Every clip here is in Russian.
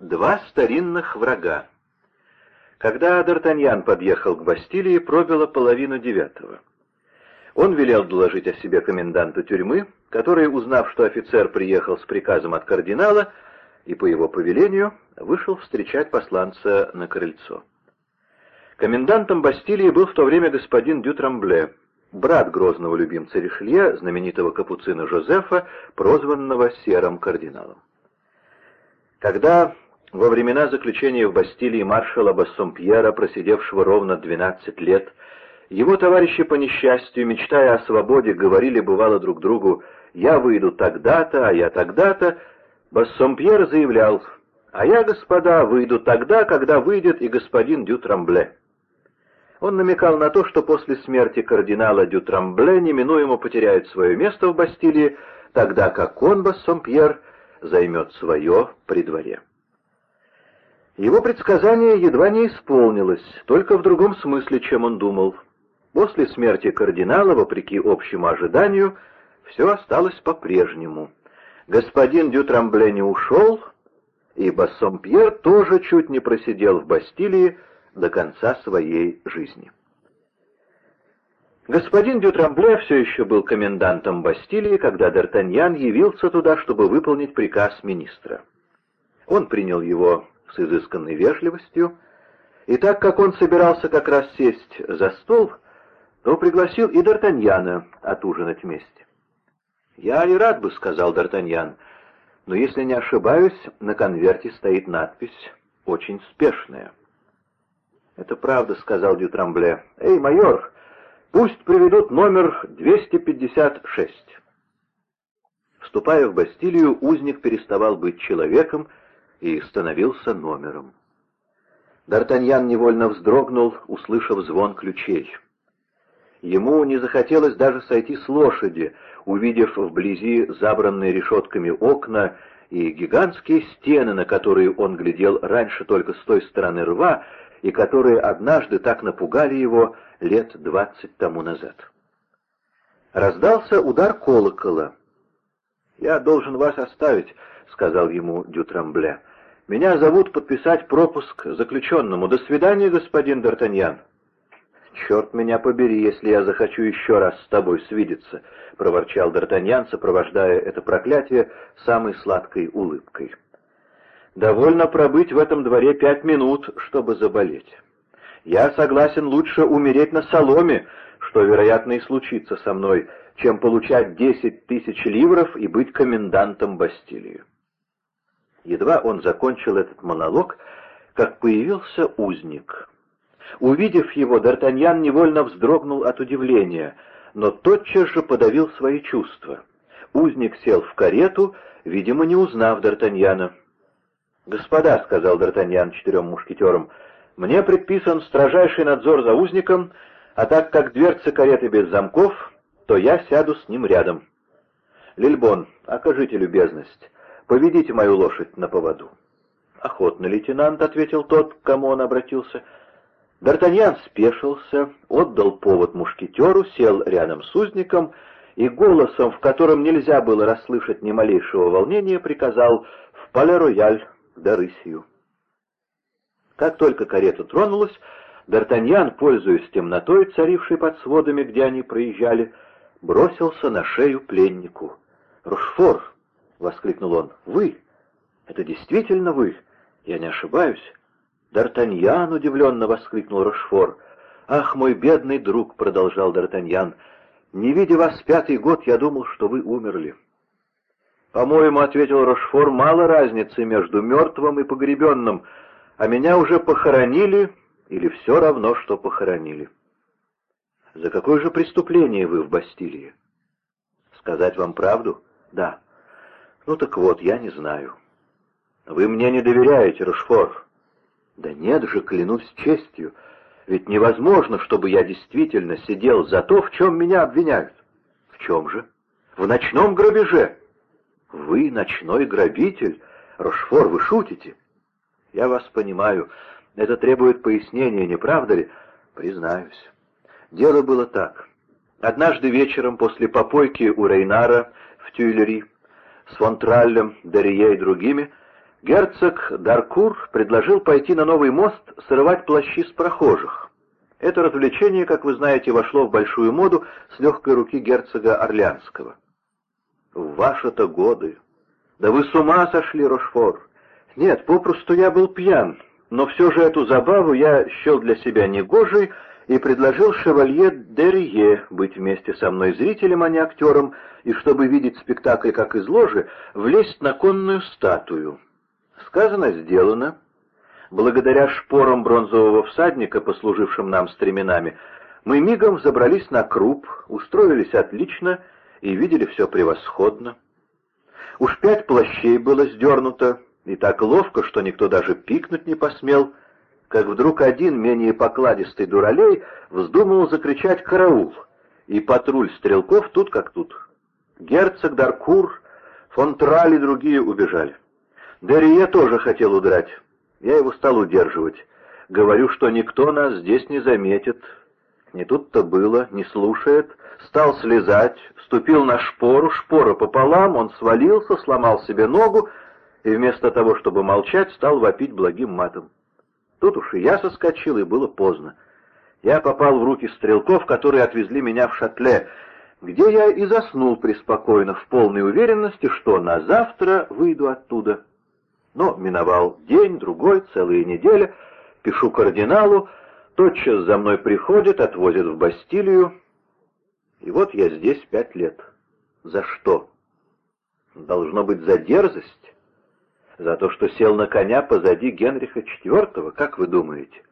Два старинных врага. Когда Д'Артаньян подъехал к Бастилии, пробило половину девятого. Он велел доложить о себе коменданту тюрьмы, который, узнав, что офицер приехал с приказом от кардинала, и по его повелению вышел встречать посланца на крыльцо. Комендантом Бастилии был в то время господин Дютрамбле, брат грозного любимца Ришелье, знаменитого капуцина Жозефа, прозванного Серым кардиналом. Когда во времена заключения в Бастилии маршала Бассомпьера, просидевшего ровно 12 лет, его товарищи по несчастью, мечтая о свободе, говорили бывало друг другу «Я выйду тогда-то, а я тогда-то», Бассомпьер заявлял «А я, господа, выйду тогда, когда выйдет и господин Дютрамбле». Он намекал на то, что после смерти кардинала Дютрамбле неминуемо потеряет свое место в Бастилии, тогда как он, Бассомпьер, займет свое при дворе. Его предсказание едва не исполнилось, только в другом смысле, чем он думал. После смерти кардинала, вопреки общему ожиданию, все осталось по-прежнему. Господин Дютрамбле не ушел, и Бассомпьер тоже чуть не просидел в Бастилии до конца своей жизни. Господин Дютрамбле все еще был комендантом Бастилии, когда Д'Артаньян явился туда, чтобы выполнить приказ министра. Он принял его с изысканной вежливостью, и так как он собирался как раз сесть за стол, то пригласил и Д'Артаньяна отужинать вместе. «Я и рад бы», — сказал Д'Артаньян, — «но если не ошибаюсь, на конверте стоит надпись «Очень спешная». «Это правда», — сказал Дютрамбле. «Эй, майор, пусть приведут номер 256». Вступая в Бастилию, узник переставал быть человеком и становился номером. Д'Артаньян невольно вздрогнул, услышав звон ключей. Ему не захотелось даже сойти с лошади, увидев вблизи забранные решетками окна и гигантские стены, на которые он глядел раньше только с той стороны рва, и которые однажды так напугали его лет двадцать тому назад. Раздался удар колокола. «Я должен вас оставить», — сказал ему Дютрамбле. Меня зовут подписать пропуск заключенному. До свидания, господин Д'Артаньян. «Черт меня побери, если я захочу еще раз с тобой свидеться», — проворчал Д'Артаньян, сопровождая это проклятие самой сладкой улыбкой. «Довольно пробыть в этом дворе пять минут, чтобы заболеть. Я согласен лучше умереть на соломе, что, вероятно, и случится со мной, чем получать десять тысяч ливров и быть комендантом Бастилии». Едва он закончил этот монолог, как появился узник. Увидев его, Д'Артаньян невольно вздрогнул от удивления, но тотчас же подавил свои чувства. Узник сел в карету, видимо, не узнав Д'Артаньяна. «Господа», — сказал Д'Артаньян четырем мушкетерам, — «мне предписан строжайший надзор за узником, а так как дверцы кареты без замков, то я сяду с ним рядом. Лильбон, окажите любезность». Поведите мою лошадь на поводу». «Охотно, лейтенант», — ответил тот, к кому он обратился. Д'Артаньян спешился, отдал повод мушкетеру, сел рядом с узником и голосом, в котором нельзя было расслышать ни малейшего волнения, приказал «В пале-рояль, да рысью». Как только карета тронулась, Д'Артаньян, пользуясь темнотой, царившей под сводами, где они проезжали, бросился на шею пленнику. «Рушфор!» — воскликнул он. «Вы? Это действительно вы? Я не ошибаюсь?» «Д'Артаньян!» — удивленно воскликнул Рошфор. «Ах, мой бедный друг!» — продолжал Д'Артаньян. «Не видя вас пятый год, я думал, что вы умерли». «По-моему, — ответил Рошфор, — мало разницы между мертвым и погребенным, а меня уже похоронили или все равно, что похоронили». «За какое же преступление вы в Бастилии?» «Сказать вам правду?» «Да». Ну так вот, я не знаю. Вы мне не доверяете, Рошфор? Да нет же, клянусь честью. Ведь невозможно, чтобы я действительно сидел за то, в чем меня обвиняют. В чем же? В ночном грабеже. Вы ночной грабитель? Рошфор, вы шутите? Я вас понимаю. Это требует пояснения, не правда ли? Признаюсь. Дело было так. Однажды вечером после попойки у Рейнара в Тюильри с Фонтраллем, Дерие и другими, Герцог Даркур предложил пойти на новый мост срывать плащи с прохожих. Это развлечение, как вы знаете, вошло в большую моду с легкой руки герцога Орлеанского. В ваши-то годы! Да вы с ума сошли, Рошфор! Нет, попросту я был пьян, но все же эту забаву я счел для себя негожей и предложил шевалье Дерье быть вместе со мной зрителем, а не актером, и, чтобы видеть спектакль как из ложи, влезть на конную статую. Сказано, сделано. Благодаря шпорам бронзового всадника, послужившим нам стременами, мы мигом забрались на круп, устроились отлично и видели все превосходно. Уж пять плащей было сдернуто, и так ловко, что никто даже пикнуть не посмел, как вдруг один, менее покладистый дуралей, вздумал закричать «караул», и патруль стрелков тут как тут. Герцог Даркур, фон Траль и другие убежали. Дерие тоже хотел удрать. Я его стал удерживать. Говорю, что никто нас здесь не заметит. Не тут-то было, не слушает. Стал слезать, ступил на шпору, шпора пополам, он свалился, сломал себе ногу, и вместо того, чтобы молчать, стал вопить благим матом. Тут уж и я соскочил, и было поздно. Я попал в руки стрелков, которые отвезли меня в шатле, где я и заснул преспокойно, в полной уверенности, что на завтра выйду оттуда. Но миновал день, другой, целая неделя, пишу кардиналу, тотчас за мной приходит, отвозят в Бастилию, и вот я здесь пять лет. За что? Должно быть за дерзость? За то, что сел на коня позади Генриха IV, как вы думаете?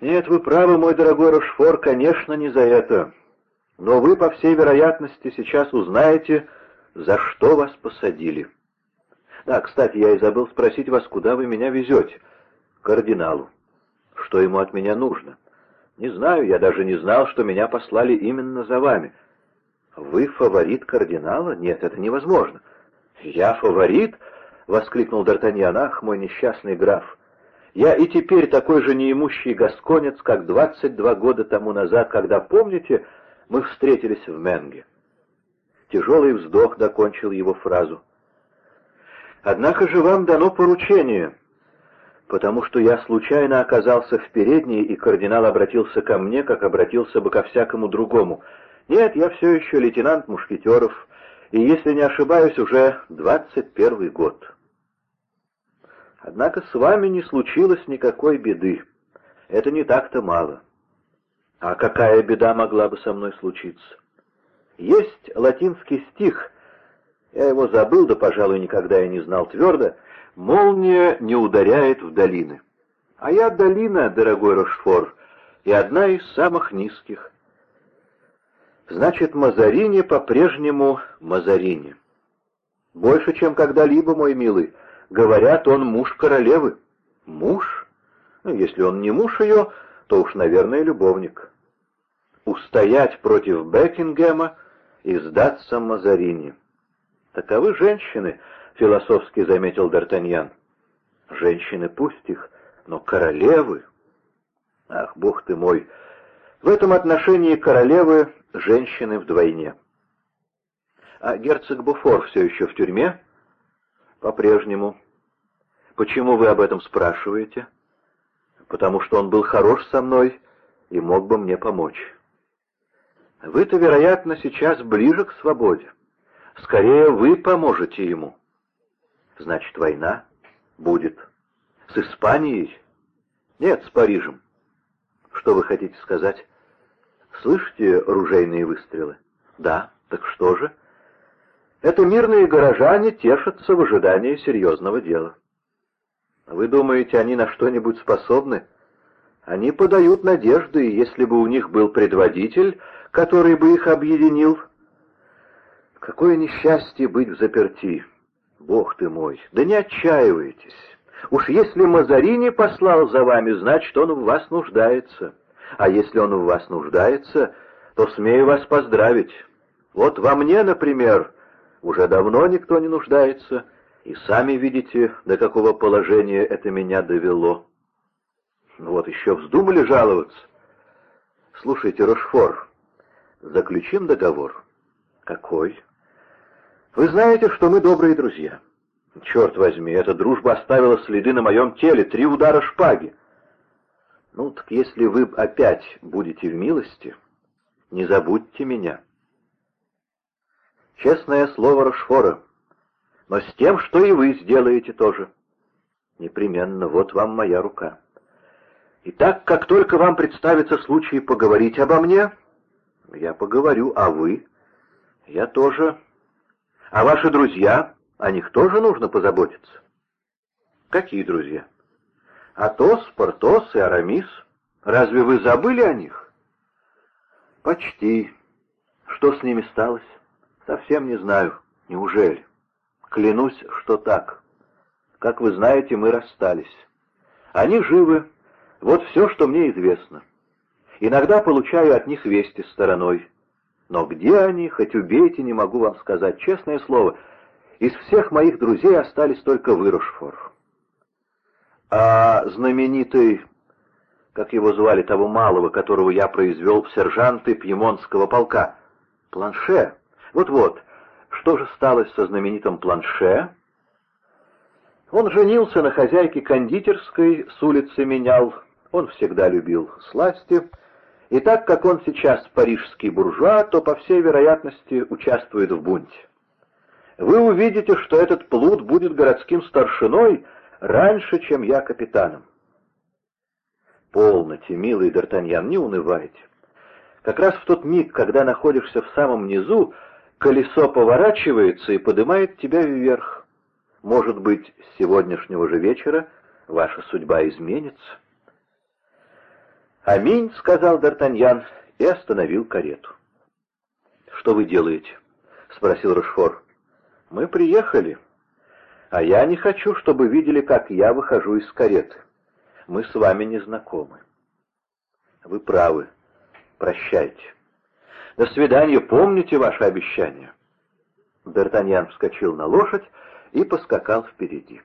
Нет, вы правы, мой дорогой Рошфор, конечно, не за это. Но вы, по всей вероятности, сейчас узнаете, за что вас посадили. Да, кстати, я и забыл спросить вас, куда вы меня везете? Кардиналу. Что ему от меня нужно? Не знаю, я даже не знал, что меня послали именно за вами. Вы фаворит кардинала? Нет, это невозможно. Я фаворит? — воскликнул Д'Артаньян. «Ах, мой несчастный граф! Я и теперь такой же неимущий гасконец, как двадцать два года тому назад, когда, помните, мы встретились в Менге». Тяжелый вздох докончил его фразу. Однако же вам дано поручение, потому что я случайно оказался в передней, и кардинал обратился ко мне, как обратился бы ко всякому другому. Нет, я все еще лейтенант Мушкетеров, и, если не ошибаюсь, уже двадцать первый год. Однако с вами не случилось никакой беды. Это не так-то мало. А какая беда могла бы со мной случиться? Есть латинский стих — я его забыл, да, пожалуй, никогда и не знал твердо. Молния не ударяет в долины. А я долина, дорогой Рошфор, и одна из самых низких. Значит, Мазарини по-прежнему Мазарини. Больше, чем когда-либо, мой милый. Говорят, он муж королевы. Муж? Ну, если он не муж ее, то уж, наверное, любовник. Устоять против Бекингема и сдаться Мазарини. «Таковы женщины», — философски заметил Д'Артаньян. «Женщины пусть их, но королевы...» «Ах, бог ты мой! В этом отношении королевы — женщины вдвойне». «А герцог Буфор все еще в тюрьме?» «По-прежнему». «Почему вы об этом спрашиваете?» «Потому что он был хорош со мной и мог бы мне помочь». «Вы-то, вероятно, сейчас ближе к свободе». Скорее вы поможете ему. Значит, война будет. С Испанией? Нет, с Парижем. Что вы хотите сказать? Слышите ружейные выстрелы? Да, так что же? Это мирные горожане тешатся в ожидании серьезного дела. Вы думаете, они на что-нибудь способны? Они подают надежды, и если бы у них был предводитель, который бы их объединил, Какое несчастье быть в заперти! Бог ты мой! Да не отчаивайтесь! Уж если Мазарини послал за вами, значит, он в вас нуждается. А если он в вас нуждается, то смею вас поздравить. Вот во мне, например, уже давно никто не нуждается, и сами видите, до какого положения это меня довело. Вот еще вздумали жаловаться. Слушайте, Рошфор, заключим договор. Какой? Вы знаете, что мы добрые друзья. Черт возьми, эта дружба оставила следы на моем теле, три удара шпаги. Ну, так если вы опять будете в милости, не забудьте меня. Честное слово Рошфора, но с тем, что и вы сделаете тоже. Непременно, вот вам моя рука. И так, как только вам представится случай поговорить обо мне, я поговорю, а вы? Я тоже. А ваши друзья, о них тоже нужно позаботиться. Какие друзья? Атос, Портос и Арамис. Разве вы забыли о них? Почти. Что с ними сталось? Совсем не знаю. Неужели? Клянусь, что так. Как вы знаете, мы расстались. Они живы. Вот все, что мне известно. Иногда получаю от них вести стороной. Но где они, хоть убейте, не могу вам сказать. Честное слово, из всех моих друзей остались только вы, Рошфор. А знаменитый, как его звали, того малого, которого я произвел в сержанты пьемонтского полка, Планше. Вот-вот, что же стало со знаменитым Планше? Он женился на хозяйке кондитерской, с улицы менял. Он всегда любил сласти. И так как он сейчас парижский буржуа, то, по всей вероятности, участвует в бунте. Вы увидите, что этот плут будет городским старшиной раньше, чем я капитаном. Полноте, милый Д'Артаньян, не унывайте. Как раз в тот миг, когда находишься в самом низу, колесо поворачивается и поднимает тебя вверх. Может быть, с сегодняшнего же вечера ваша судьба изменится. «Аминь», — сказал Д'Артаньян и остановил карету. «Что вы делаете?» — спросил Рошфор. «Мы приехали, а я не хочу, чтобы видели, как я выхожу из кареты. Мы с вами не знакомы». «Вы правы. Прощайте. До свидания. Помните ваше обещание?» Д'Артаньян вскочил на лошадь и поскакал впереди.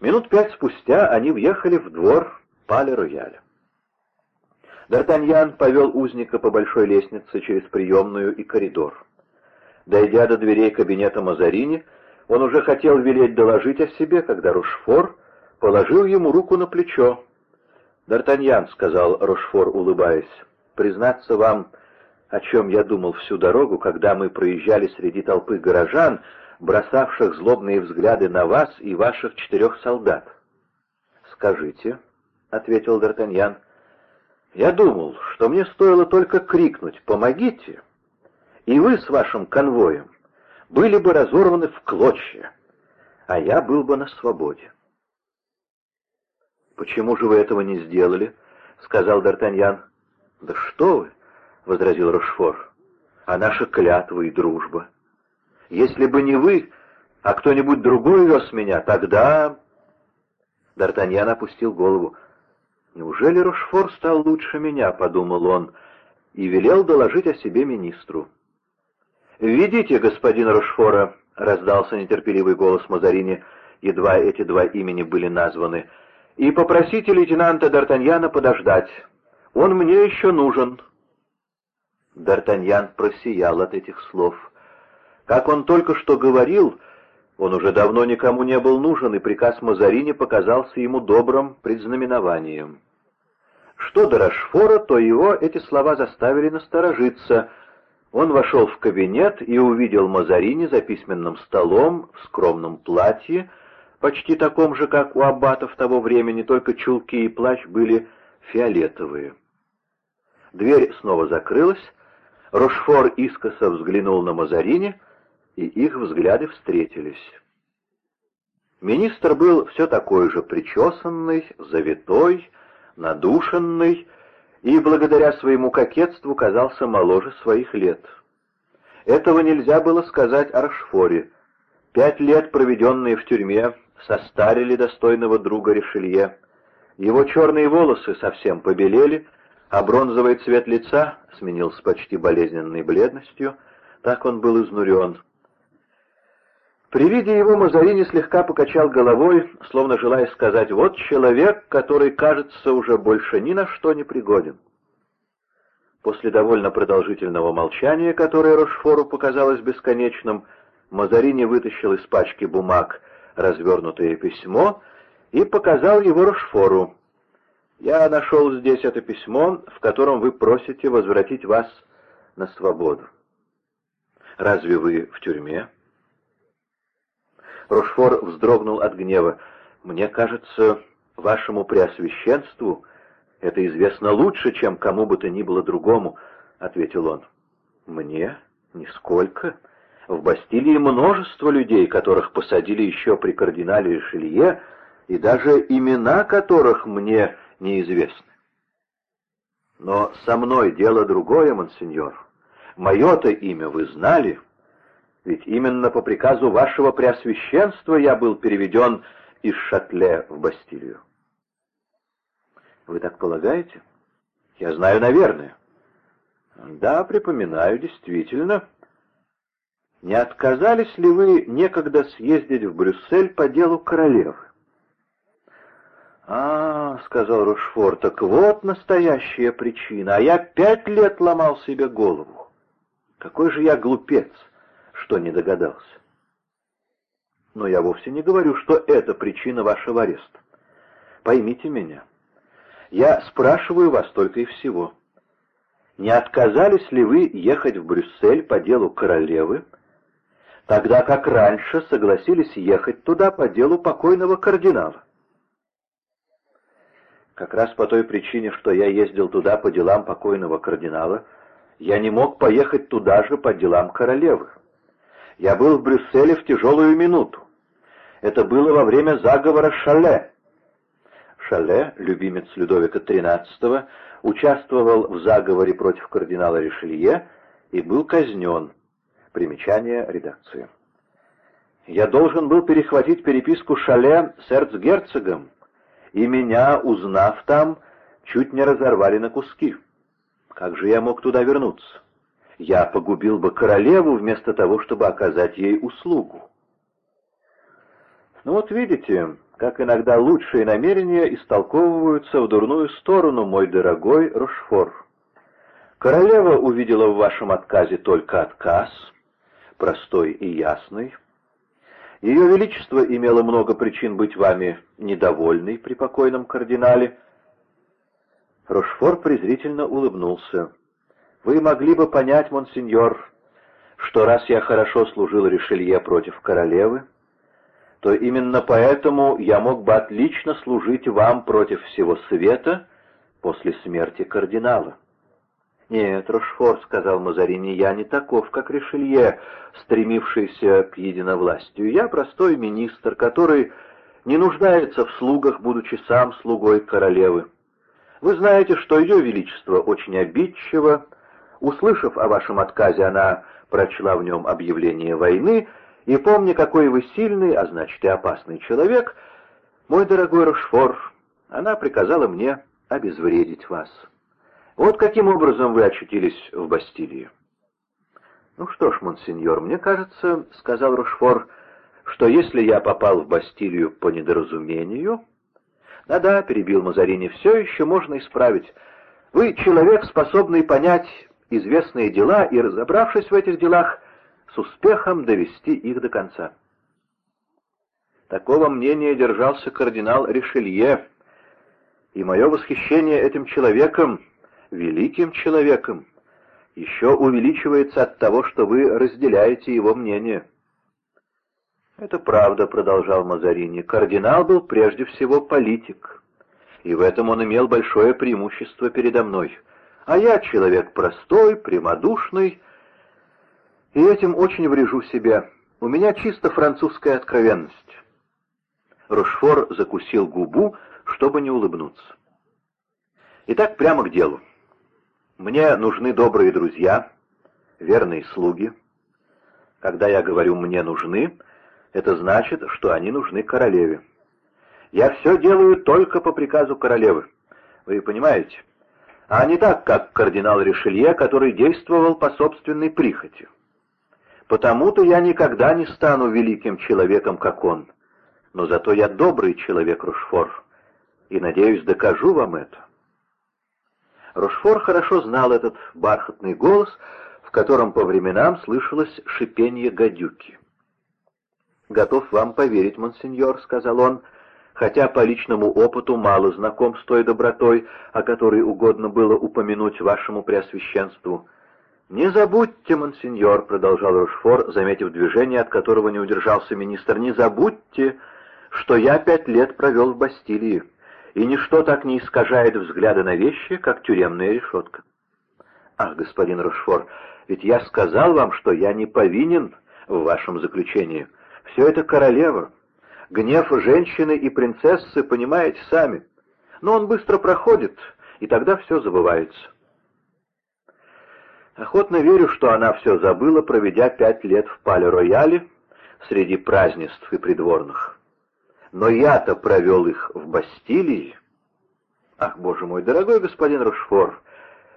Минут пять спустя они въехали в двор Пале-Рояля. Д'Артаньян повел узника по большой лестнице через приемную и коридор. Дойдя до дверей кабинета Мазарини, он уже хотел велеть доложить о себе, когда Рушфор положил ему руку на плечо. «Д'Артаньян», — сказал Рушфор, улыбаясь, — «признаться вам, о чем я думал всю дорогу, когда мы проезжали среди толпы горожан, бросавших злобные взгляды на вас и ваших четырех солдат». «Скажите», — ответил Д'Артаньян, я думал, что мне стоило только крикнуть «Помогите!» и вы с вашим конвоем были бы разорваны в клочья, а я был бы на свободе. «Почему же вы этого не сделали?» — сказал Д'Артаньян. «Да что вы!» — возразил Рошфор. «А наша клятва и дружба. Если бы не вы, а кто-нибудь другой вез меня, тогда...» Д'Артаньян опустил голову. «Неужели Рошфор стал лучше меня?» — подумал он, и велел доложить о себе министру. «Введите господина Рошфора», — раздался нетерпеливый голос Мазарини, едва эти два имени были названы, — «и попросите лейтенанта Д'Артаньяна подождать. Он мне еще нужен». Д'Артаньян просиял от этих слов. Как он только что говорил, он уже давно никому не был нужен, и приказ Мазарини показался ему добрым предзнаменованием. Что до Рашфора, то его эти слова заставили насторожиться. Он вошел в кабинет и увидел Мазарини за письменным столом в скромном платье, почти таком же, как у аббатов того времени, только чулки и плащ были фиолетовые. Дверь снова закрылась, Рошфор искоса взглянул на Мазарини, и их взгляды встретились. Министр был все такой же причесанный, завитой, надушенный и, благодаря своему кокетству, казался моложе своих лет. Этого нельзя было сказать о Рашфоре. Пять лет, проведенные в тюрьме, состарили достойного друга Ришелье. Его черные волосы совсем побелели, а бронзовый цвет лица сменился почти болезненной бледностью, так он был изнурен. При виде его Мазарини слегка покачал головой, словно желая сказать «Вот человек, который, кажется, уже больше ни на что не пригоден». После довольно продолжительного молчания, которое Рошфору показалось бесконечным, Мазарини вытащил из пачки бумаг развернутое письмо и показал его Рошфору. «Я нашел здесь это письмо, в котором вы просите возвратить вас на свободу. Разве вы в тюрьме?» Рошфор вздрогнул от гнева. «Мне кажется, вашему преосвященству это известно лучше, чем кому бы то ни было другому», — ответил он. «Мне? Нисколько. В Бастилии множество людей, которых посадили еще при кардинале Ришелье, и даже имена которых мне неизвестны. Но со мной дело другое, монсеньор. Мое-то имя вы знали, ведь именно по приказу вашего преосвященства я был переведен из Шатле в Бастилию. Вы так полагаете? Я знаю, наверное. Да, припоминаю, действительно. Не отказались ли вы некогда съездить в Брюссель по делу королевы? «А, — сказал Рушфор, — так вот настоящая причина, а я пять лет ломал себе голову. Какой же я глупец, что не догадался. Но я вовсе не говорю, что это причина вашего ареста. Поймите меня. Я спрашиваю вас только и всего. Не отказались ли вы ехать в Брюссель по делу королевы, тогда как раньше согласились ехать туда по делу покойного кардинала? Как раз по той причине, что я ездил туда по делам покойного кардинала, я не мог поехать туда же по делам королевы. Я был в Брюсселе в тяжелую минуту. Это было во время заговора Шале. Шале, любимец Людовика XIII, участвовал в заговоре против кардинала Ришелье и был казнен. Примечание редакции. Я должен был перехватить переписку Шале с эрцгерцогом, и меня, узнав там, чуть не разорвали на куски. Как же я мог туда вернуться? Я погубил бы королеву вместо того, чтобы оказать ей услугу. Ну вот видите, как иногда лучшие намерения истолковываются в дурную сторону, мой дорогой Рошфор. Королева увидела в вашем отказе только отказ, простой и ясный, ее Величество имело много причин быть вами недовольной при покойном кардинале. Рошфор презрительно улыбнулся. «Вы могли бы понять, монсеньор, что раз я хорошо служил Ришелье против королевы, то именно поэтому я мог бы отлично служить вам против всего света после смерти кардинала». «Нет, Рошфор», — сказал Мазарини, — «я не таков, как Ришелье, стремившийся к единовластию. Я простой министр, который не нуждается в слугах, будучи сам слугой королевы. Вы знаете, что ее величество очень обидчиво. Услышав о вашем отказе, она прочла в нем объявление войны, и, помня, какой вы сильный, а значит и опасный человек, мой дорогой Рошфор, она приказала мне обезвредить вас». Вот каким образом вы очутились в Бастилии. «Ну что ж, монсеньор, мне кажется, — сказал Рушфор, — что если я попал в Бастилию по недоразумению...» «Да-да», — перебил Мазарини, — «все еще можно исправить. Вы человек, способный понять известные дела и, разобравшись в этих делах, с успехом довести их до конца». Такого мнения держался кардинал Ришелье, и мое восхищение этим человеком великим человеком, еще увеличивается от того, что вы разделяете его мнение. «Это правда», — продолжал Мазарини. «Кардинал был прежде всего политик, и в этом он имел большое преимущество передо мной. А я человек простой, прямодушный, и этим очень врежу себе. У меня чисто французская откровенность». Рошфор закусил губу, чтобы не улыбнуться. Итак, прямо к делу. Мне нужны добрые друзья, верные слуги. Когда я говорю «мне нужны», это значит, что они нужны королеве. Я все делаю только по приказу королевы. Вы понимаете? А не так, как кардинал Ришелье, который действовал по собственной прихоти. Потому-то я никогда не стану великим человеком, как он. Но зато я добрый человек, Рушфор, и, надеюсь, докажу вам это. Рошфор хорошо знал этот бархатный голос, в котором по временам слышалось шипение гадюки. «Готов вам поверить, монсеньор», — сказал он, хотя по личному опыту мало знаком с той добротой, о которой угодно было упомянуть вашему преосвященству. «Не забудьте, монсеньор», — продолжал Рошфор, заметив движение, от которого не удержался министр, — «не забудьте, что я пять лет провел в Бастилии, и ничто так не искажает взгляды на вещи, как тюремная решетка». «Ах, господин Рошфор, ведь я сказал вам, что я не повинен в вашем заключении. Все это королева, гнев женщины и принцессы, понимаете сами. Но он быстро проходит, и тогда все забывается». Охотно верю, что она все забыла, проведя пять лет в Пале-Рояле среди празднеств и придворных. Но я-то провел их в Бастилии. Ах, боже мой, дорогой господин Рошфор,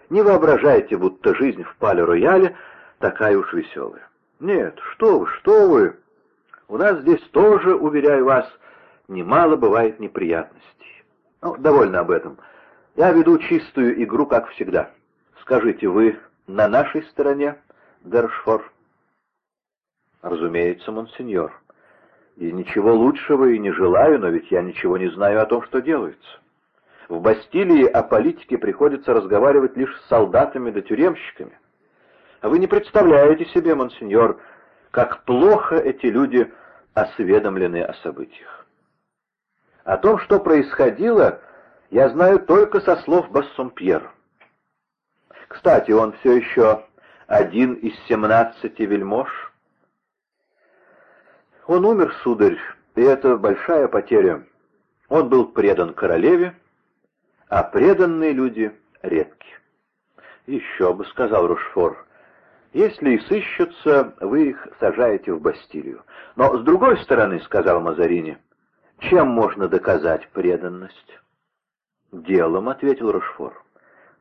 не воображайте, будто жизнь в Пале-Рояле такая уж веселая. Нет, что вы, что вы. У нас здесь тоже, уверяю вас, немало бывает неприятностей. Ну, довольно об этом. Я веду чистую игру, как всегда. Скажите, вы на нашей стороне, Дершфор? Разумеется, монсеньор. И ничего лучшего и не желаю, но ведь я ничего не знаю о том, что делается. В Бастилии о политике приходится разговаривать лишь с солдатами да тюремщиками. А вы не представляете себе, монсеньор, как плохо эти люди осведомлены о событиях. О том, что происходило, я знаю только со слов Бассомпьера. Кстати, он все еще один из семнадцати вельмож. Он умер, сударь, и это большая потеря. Он был предан королеве, а преданные люди редки. «Еще бы», — сказал Рушфор, — «если и сыщутся, вы их сажаете в Бастилию. Но с другой стороны, — сказал Мазарини, — чем можно доказать преданность?» «Делом», — ответил Рушфор.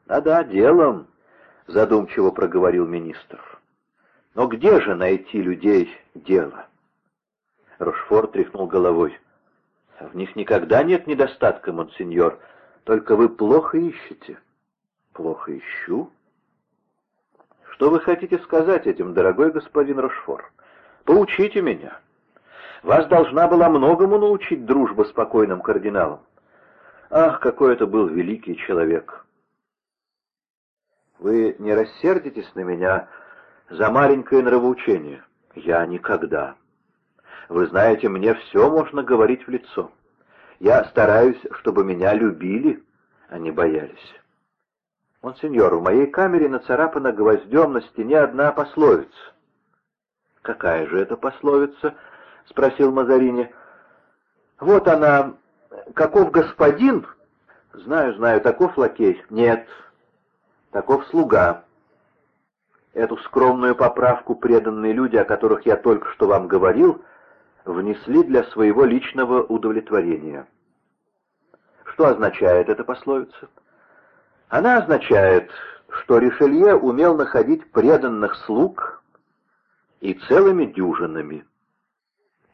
«Да-да, делом задумчиво проговорил министр. Но где же найти людей дело? Рошфор тряхнул головой. В них никогда нет недостатка, монсеньор, только вы плохо ищете. Плохо ищу? Что вы хотите сказать этим, дорогой господин Рошфор? Поучите меня. Вас должна была многому научить дружба с покойным кардиналом. Ах, какой это был великий человек! Вы не рассердитесь на меня за маленькое нравоучение? Я никогда. Вы знаете, мне все можно говорить в лицо. Я стараюсь, чтобы меня любили, а не боялись. Монсеньор, в моей камере нацарапана гвоздем на стене одна пословица. «Какая же это пословица?» — спросил Мазарини. «Вот она. Каков господин?» «Знаю, знаю, таков лакей». «Нет, Таков слуга. Эту скромную поправку преданные люди, о которых я только что вам говорил, внесли для своего личного удовлетворения. Что означает эта пословица? Она означает, что Ришелье умел находить преданных слуг и целыми дюжинами.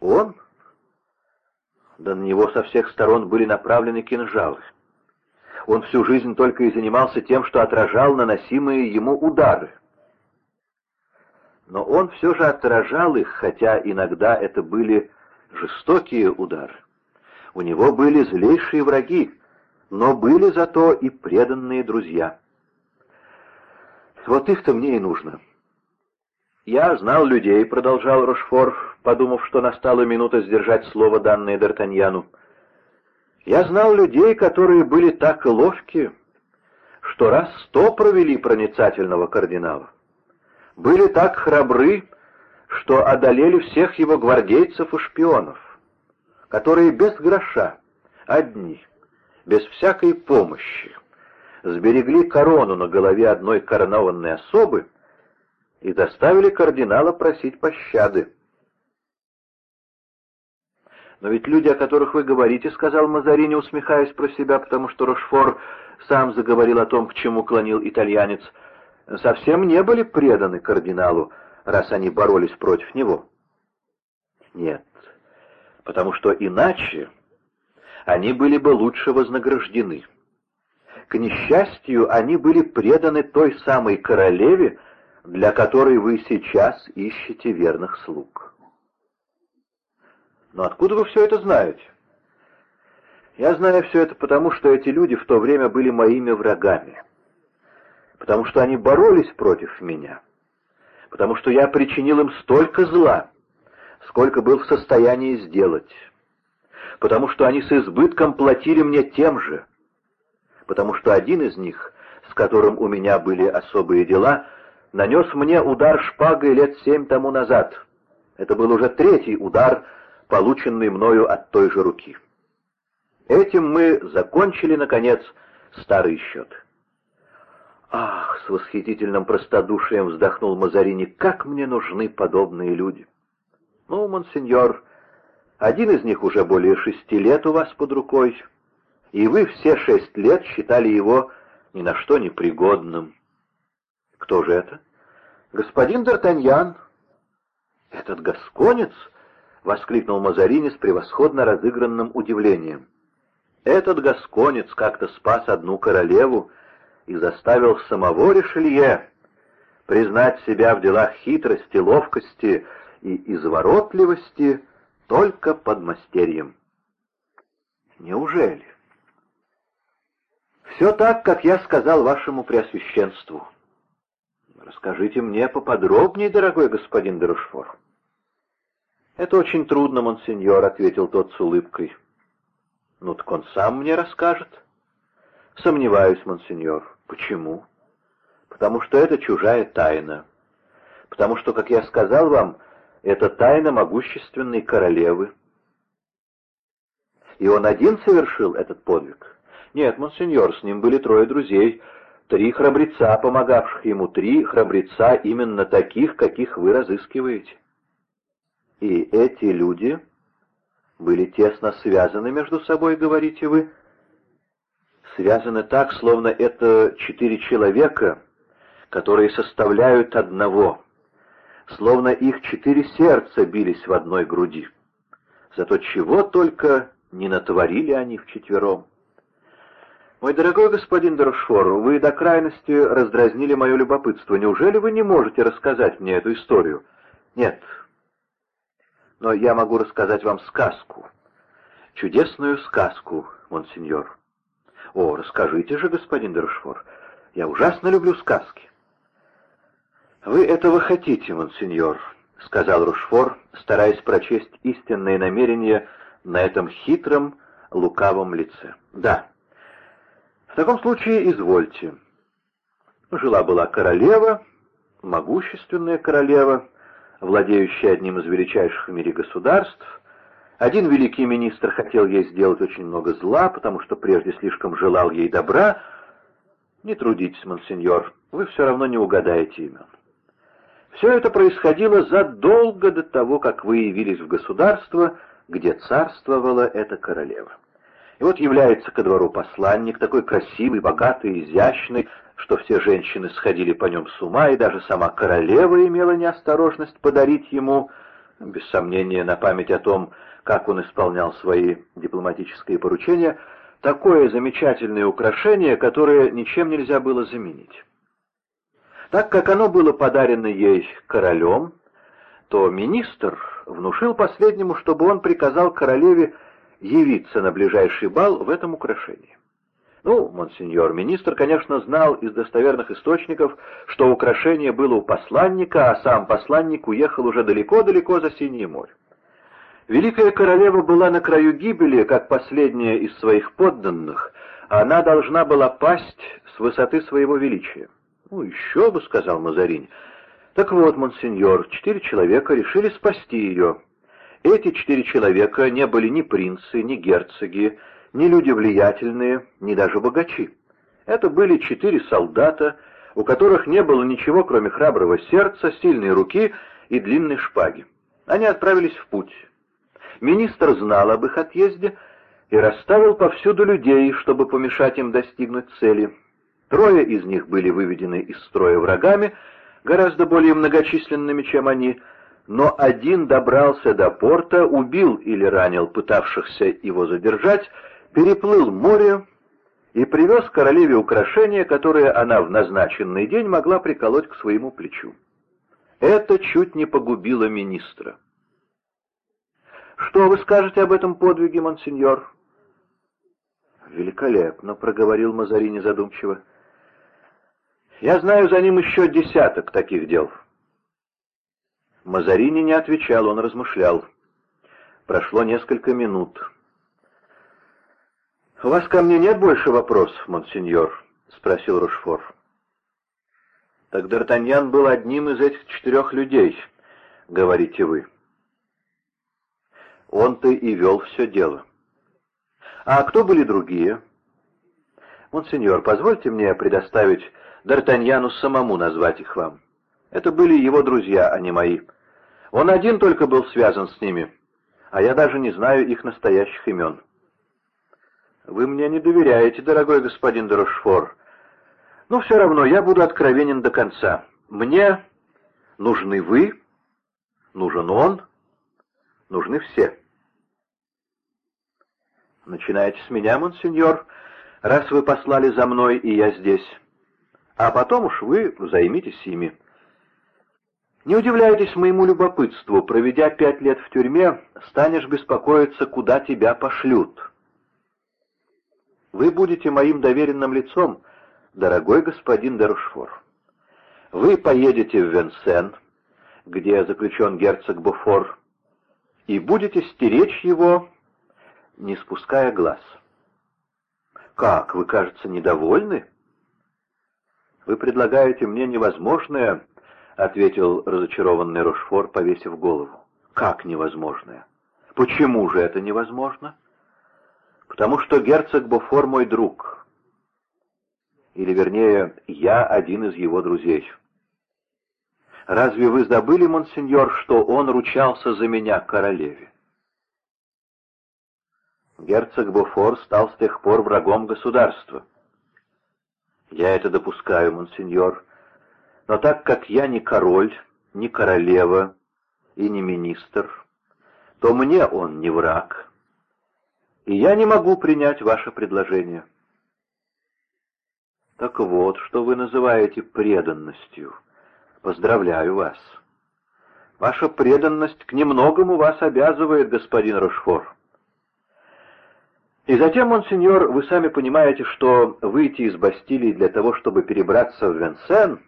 Он? Да на него со всех сторон были направлены кинжалы. Он всю жизнь только и занимался тем, что отражал наносимые ему удары. Но он все же отражал их, хотя иногда это были жестокие удары. У него были злейшие враги, но были зато и преданные друзья. Вот их-то мне и нужно. «Я знал людей», — продолжал Рошфор, подумав, что настала минута сдержать слово, данное Д'Артаньяну. Я знал людей, которые были так ловки, что раз сто провели проницательного кардинала. Были так храбры, что одолели всех его гвардейцев и шпионов, которые без гроша, одни, без всякой помощи, сберегли корону на голове одной коронованной особы и заставили кардинала просить пощады. «Но ведь люди, о которых вы говорите, — сказал Мазарини, усмехаясь про себя, потому что Рошфор сам заговорил о том, к чему клонил итальянец, — совсем не были преданы кардиналу, раз они боролись против него». «Нет, потому что иначе они были бы лучше вознаграждены. К несчастью, они были преданы той самой королеве, для которой вы сейчас ищете верных слуг». Но откуда вы все это знаете? Я знаю все это потому, что эти люди в то время были моими врагами. Потому что они боролись против меня. Потому что я причинил им столько зла, сколько был в состоянии сделать. Потому что они с избытком платили мне тем же. Потому что один из них, с которым у меня были особые дела, нанес мне удар шпагой лет семь тому назад. Это был уже третий удар, полученный мною от той же руки. Этим мы закончили, наконец, старый счет. «Ах!» — с восхитительным простодушием вздохнул Мазарини. «Как мне нужны подобные люди!» «Ну, монсеньор, один из них уже более шести лет у вас под рукой, и вы все шесть лет считали его ни на что непригодным». «Кто же это?» «Господин Д'Артаньян». «Этот гасконец?» — воскликнул Мазарини с превосходно разыгранным удивлением. «Этот гасконец как-то спас одну королеву и заставил самого Ришелье признать себя в делах хитрости, ловкости и изворотливости только под мастерьем». «Неужели?» «Все так, как я сказал вашему преосвященству». Расскажите мне поподробнее, дорогой господин Дерошфор. «Это очень трудно, монсеньор», — ответил тот с улыбкой. «Ну так он сам мне расскажет». «Сомневаюсь, монсеньор». «Почему?» «Потому что это чужая тайна. Потому что, как я сказал вам, это тайна могущественной королевы». «И он один совершил этот подвиг?» «Нет, монсеньор, с ним были трое друзей». Три храбреца, помогавших ему, три храбреца именно таких, каких вы разыскиваете. И эти люди были тесно связаны между собой, говорите вы? Связаны так, словно это четыре человека, которые составляют одного, словно их четыре сердца бились в одной груди. Зато чего только не натворили они вчетвером. «Мой дорогой господин Доршфор, вы до крайности раздразнили мое любопытство. Неужели вы не можете рассказать мне эту историю?» «Нет. Но я могу рассказать вам сказку. Чудесную сказку, монсеньор». «О, расскажите же, господин Доршфор. Я ужасно люблю сказки». «Вы этого хотите, монсеньор», — сказал Рушфор, стараясь прочесть истинные намерения на этом хитром, лукавом лице. «Да». В таком случае извольте. Жила-была королева, могущественная королева, владеющая одним из величайших в мире государств. Один великий министр хотел ей сделать очень много зла, потому что прежде слишком желал ей добра. Не трудитесь, монсеньор, вы все равно не угадаете имен. Все это происходило задолго до того, как вы явились в государство, где царствовала эта королева. И вот является ко двору посланник, такой красивый, богатый, изящный, что все женщины сходили по нем с ума, и даже сама королева имела неосторожность подарить ему, без сомнения, на память о том, как он исполнял свои дипломатические поручения, такое замечательное украшение, которое ничем нельзя было заменить. Так как оно было подарено ей королем, то министр внушил последнему, чтобы он приказал королеве явиться на ближайший бал в этом украшении. Ну, монсеньор, министр, конечно, знал из достоверных источников, что украшение было у посланника, а сам посланник уехал уже далеко-далеко за Синее море. Великая королева была на краю гибели, как последняя из своих подданных, а она должна была пасть с высоты своего величия. «Ну, еще бы», — сказал Мазаринь. «Так вот, монсеньор, четыре человека решили спасти ее». Эти четыре человека не были ни принцы, ни герцоги, ни люди влиятельные, ни даже богачи. Это были четыре солдата, у которых не было ничего, кроме храброго сердца, сильной руки и длинной шпаги. Они отправились в путь. Министр знал об их отъезде и расставил повсюду людей, чтобы помешать им достигнуть цели. Трое из них были выведены из строя врагами, гораздо более многочисленными, чем они, но один добрался до порта, убил или ранил пытавшихся его задержать, переплыл море и привез королеве украшение, которое она в назначенный день могла приколоть к своему плечу. Это чуть не погубило министра. Что вы скажете об этом подвиге, монсеньор?» «Великолепно», — проговорил Мазарини задумчиво. «Я знаю за ним еще десяток таких дел». Мазарини не отвечал, он размышлял. Прошло несколько минут. «У вас ко мне нет больше вопросов, монсеньор?» — спросил Рушфор. «Так Д'Артаньян был одним из этих четырех людей, говорите вы». Он-то и вел все дело. А кто были другие? Монсеньор, позвольте мне предоставить Д'Артаньяну самому назвать их вам. Это были его друзья, а не мои. Он один только был связан с ними, а я даже не знаю их настоящих имен. Вы мне не доверяете, дорогой господин Дорошфор. Но все равно я буду откровенен до конца. Мне нужны вы, нужен он, нужны все. Начинайте с меня, монсеньор, раз вы послали за мной, и я здесь. А потом уж вы займитесь ими. Не удивляйтесь моему любопытству. Проведя пять лет в тюрьме, станешь беспокоиться, куда тебя пошлют. Вы будете моим доверенным лицом, дорогой господин Дерушфор. Вы поедете в Венсен, где заключен герцог Буфор, и будете стеречь его не спуская глаз. «Как, вы, кажется, недовольны?» «Вы предлагаете мне невозможное», — ответил разочарованный Рошфор, повесив голову. «Как невозможное? Почему же это невозможно?» «Потому что герцог Бофор мой друг. Или, вернее, я один из его друзей. Разве вы забыли, монсеньор, что он ручался за меня королеве? Герцог Буфор стал с тех пор врагом государства. Я это допускаю, монсеньор, но так как я не король, не королева и не министр, то мне он не враг, и я не могу принять ваше предложение. Так вот, что вы называете преданностью. Поздравляю вас. Ваша преданность к немногому вас обязывает, господин Рошфор. И затем, монсеньор, вы сами понимаете, что выйти из Бастилии для того, чтобы перебраться в Венсен,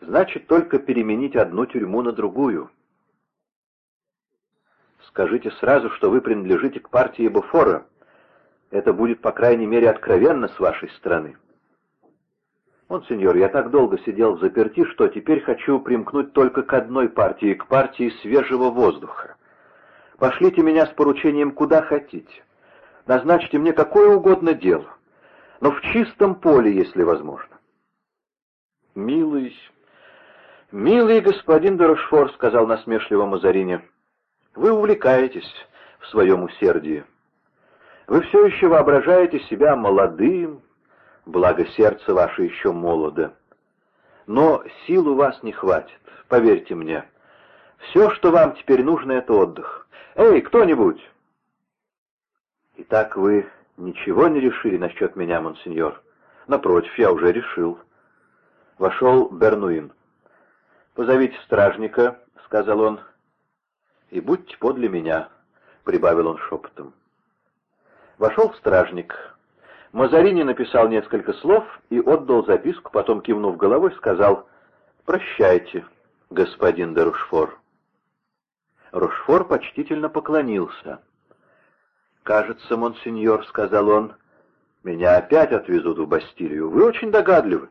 значит только переменить одну тюрьму на другую. Скажите сразу, что вы принадлежите к партии Буфора. Это будет, по крайней мере, откровенно с вашей стороны. Монсеньор, я так долго сидел в заперти, что теперь хочу примкнуть только к одной партии, к партии свежего воздуха. Пошлите меня с поручением куда хотите назначьте мне какое угодно дело, но в чистом поле, если возможно. «Милый, милый господин Дорошфор», — сказал насмешливо Мазарине, — «вы увлекаетесь в своем усердии. Вы все еще воображаете себя молодым, благо сердце ваше еще молодо. Но сил у вас не хватит, поверьте мне. Все, что вам теперь нужно, — это отдых. Эй, кто-нибудь!» «Итак, вы ничего не решили насчет меня, монсеньор?» «Напротив, я уже решил». Вошел Бернуин. «Позовите стражника», — сказал он, — «и будьте подле меня», — прибавил он шепотом. Вошел стражник. Мазарини написал несколько слов и отдал записку, потом, кивнув головой, сказал «Прощайте, господин де Рушфор». Рушфор почтительно поклонился. «Кажется, монсеньор», — сказал он, — «меня опять отвезут в Бастилию. Вы очень догадливы».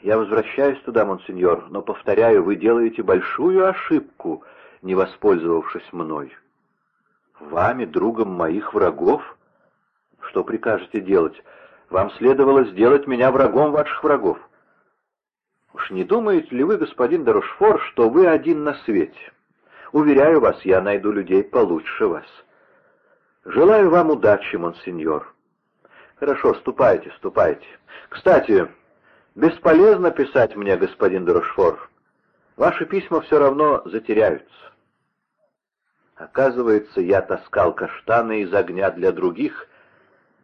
«Я возвращаюсь туда, монсеньор, но, повторяю, вы делаете большую ошибку, не воспользовавшись мной». «Вами, другом моих врагов? Что прикажете делать? Вам следовало сделать меня врагом ваших врагов». «Уж не думаете ли вы, господин Дорошфор, что вы один на свете? Уверяю вас, я найду людей получше вас». «Желаю вам удачи, монсеньор». «Хорошо, ступайте, ступайте. Кстати, бесполезно писать мне, господин Дорошфор. Ваши письма все равно затеряются». Оказывается, я таскал каштаны из огня для других,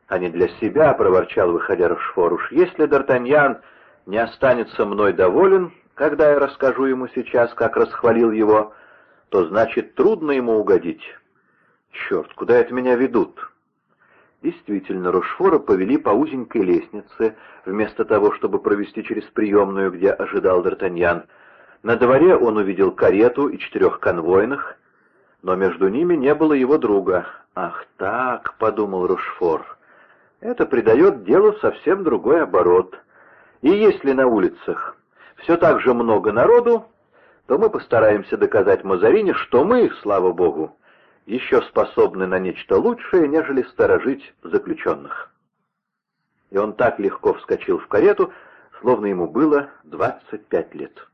а не для себя, — проворчал, выходя Рошфор. Уж если Д'Артаньян не останется мной доволен, когда я расскажу ему сейчас, как расхвалил его, то значит трудно ему угодить». Черт, куда это меня ведут? Действительно, Рошфора повели по узенькой лестнице, вместо того, чтобы провести через приемную, где ожидал Д'Артаньян. На дворе он увидел карету и четырех конвойных, но между ними не было его друга. «Ах так», — подумал Рошфор, — «это придает делу совсем другой оборот. И если на улицах все так же много народу, то мы постараемся доказать Мазарине, что мы, слава богу, еще способны на нечто лучшее, нежели сторожить заключенных. И он так легко вскочил в карету, словно ему было 25 лет.